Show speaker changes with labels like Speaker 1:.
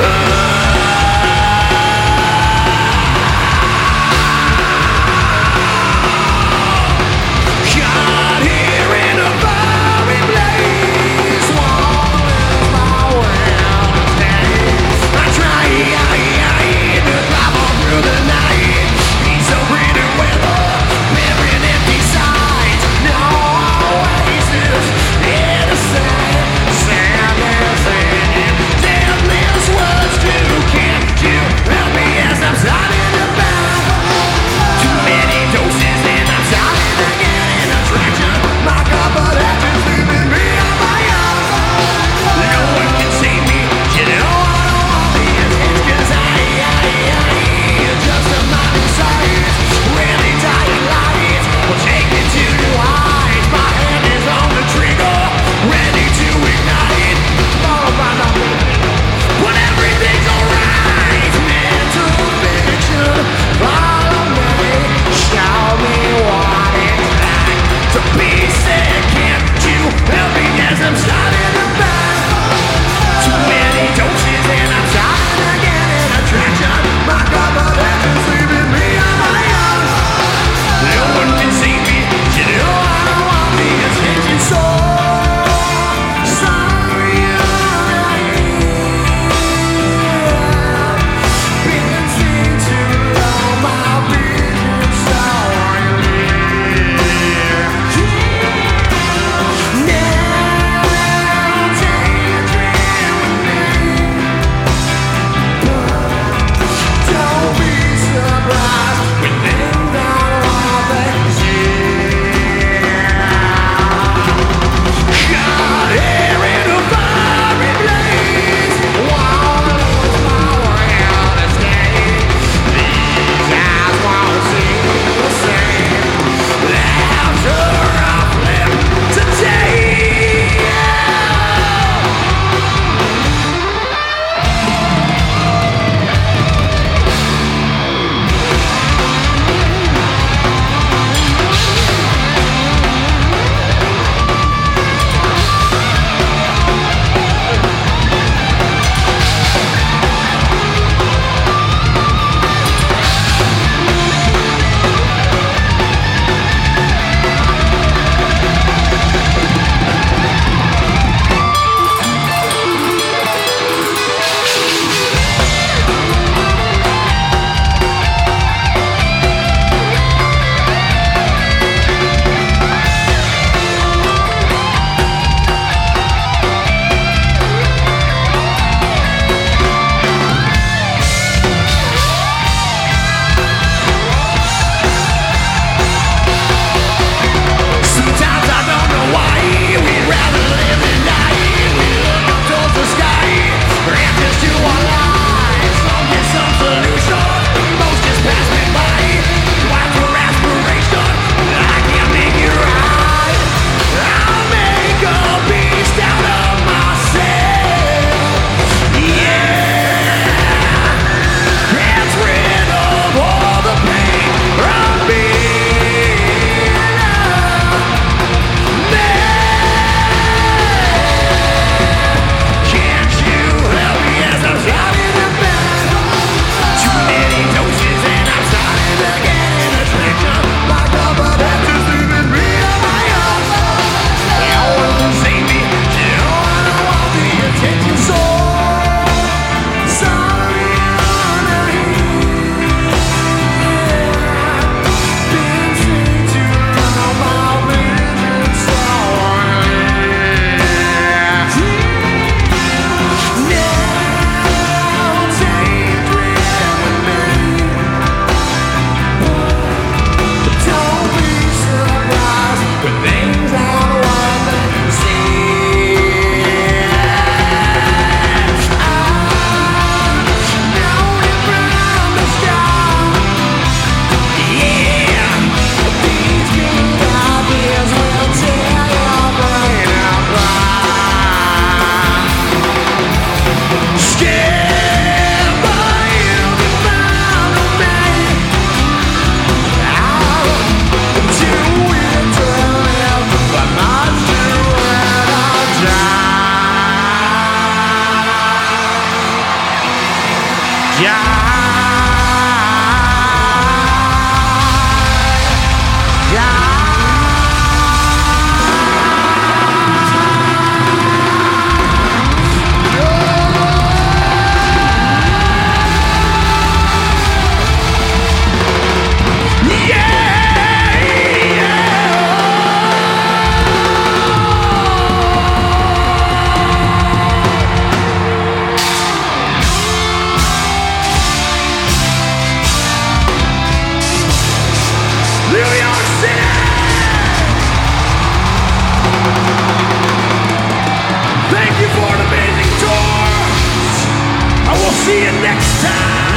Speaker 1: Uh... See you next time.